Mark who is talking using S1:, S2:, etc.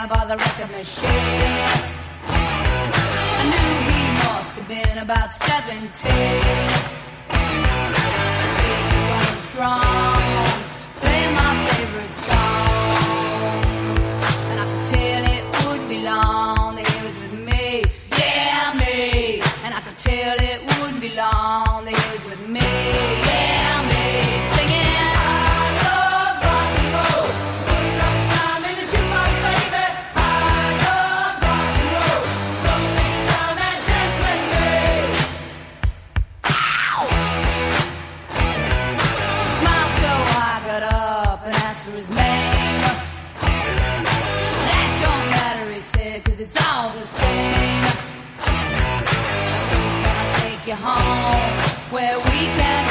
S1: down by the record machine. I knew he must have been about 17. He was strong. home where we can